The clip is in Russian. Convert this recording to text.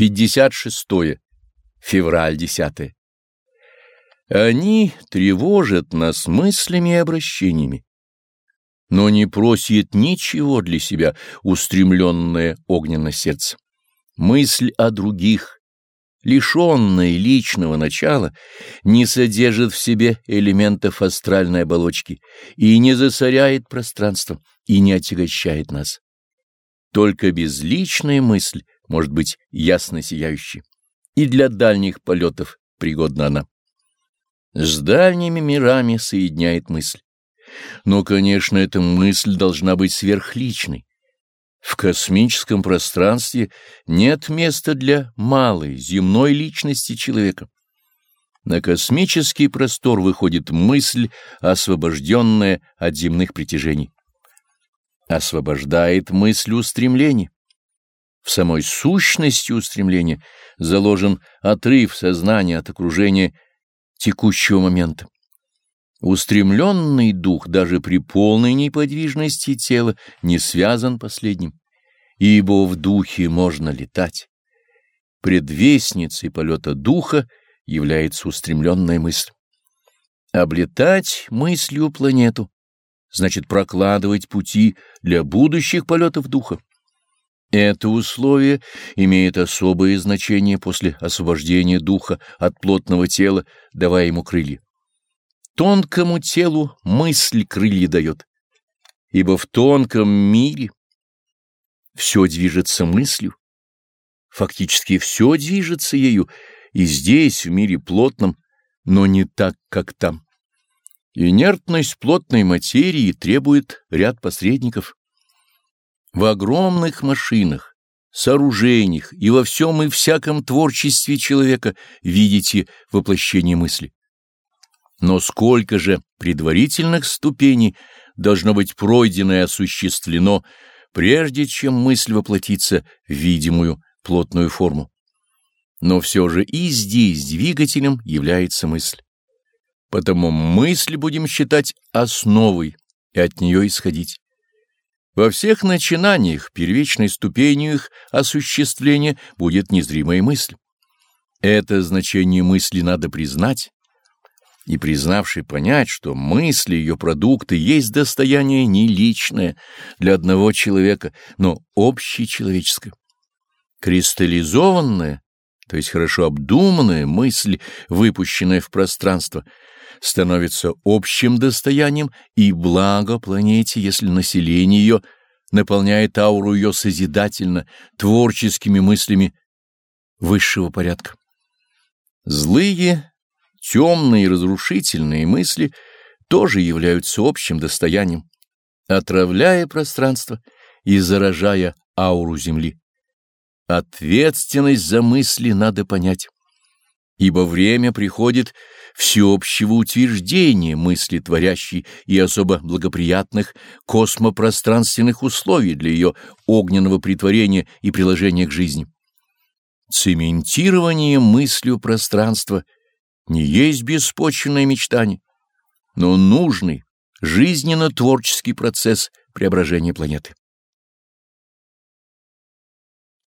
56. Февраль 10. Они тревожат нас мыслями и обращениями, но не просит ничего для себя устремленное огненно сердце. Мысль о других, лишенная личного начала, не содержит в себе элементов астральной оболочки и не засоряет пространство, и не отягощает нас. Только безличная мысль может быть ясно сияющей, и для дальних полетов пригодна она. С дальними мирами соединяет мысль. Но, конечно, эта мысль должна быть сверхличной. В космическом пространстве нет места для малой, земной личности человека. На космический простор выходит мысль, освобожденная от земных притяжений. Освобождает мысль устремлений. В самой сущности устремления заложен отрыв сознания от окружения текущего момента. Устремленный дух даже при полной неподвижности тела не связан последним, ибо в духе можно летать. Предвестницей полета духа является устремленная мысль. Облетать мыслью планету значит прокладывать пути для будущих полетов духа. Это условие имеет особое значение после освобождения духа от плотного тела, давая ему крылья. Тонкому телу мысль крылья дает, ибо в тонком мире все движется мыслью, фактически все движется ею, и здесь, в мире плотном, но не так, как там. Инертность плотной материи требует ряд посредников. В огромных машинах, сооружениях и во всем и всяком творчестве человека видите воплощение мысли. Но сколько же предварительных ступеней должно быть пройдено и осуществлено, прежде чем мысль воплотится в видимую плотную форму. Но все же и здесь двигателем является мысль. Потому мысль будем считать основой и от нее исходить. Во всех начинаниях первичной ступенью их осуществления будет незримая мысль. Это значение мысли надо признать, и признавший понять, что мысли ее продукты есть достояние не личное для одного человека, но общечеловеческое. Кристаллизованная, то есть хорошо обдуманная мысль, выпущенная в пространство — становится общим достоянием и благо планете, если население ее наполняет ауру ее созидательно, творческими мыслями высшего порядка. Злые, темные разрушительные мысли тоже являются общим достоянием, отравляя пространство и заражая ауру Земли. Ответственность за мысли надо понять, ибо время приходит всеобщего утверждения мысли творящей и особо благоприятных космопространственных условий для ее огненного притворения и приложения к жизни. Цементирование мыслью пространства не есть беспочвенное мечтание, но нужный, жизненно-творческий процесс преображения планеты.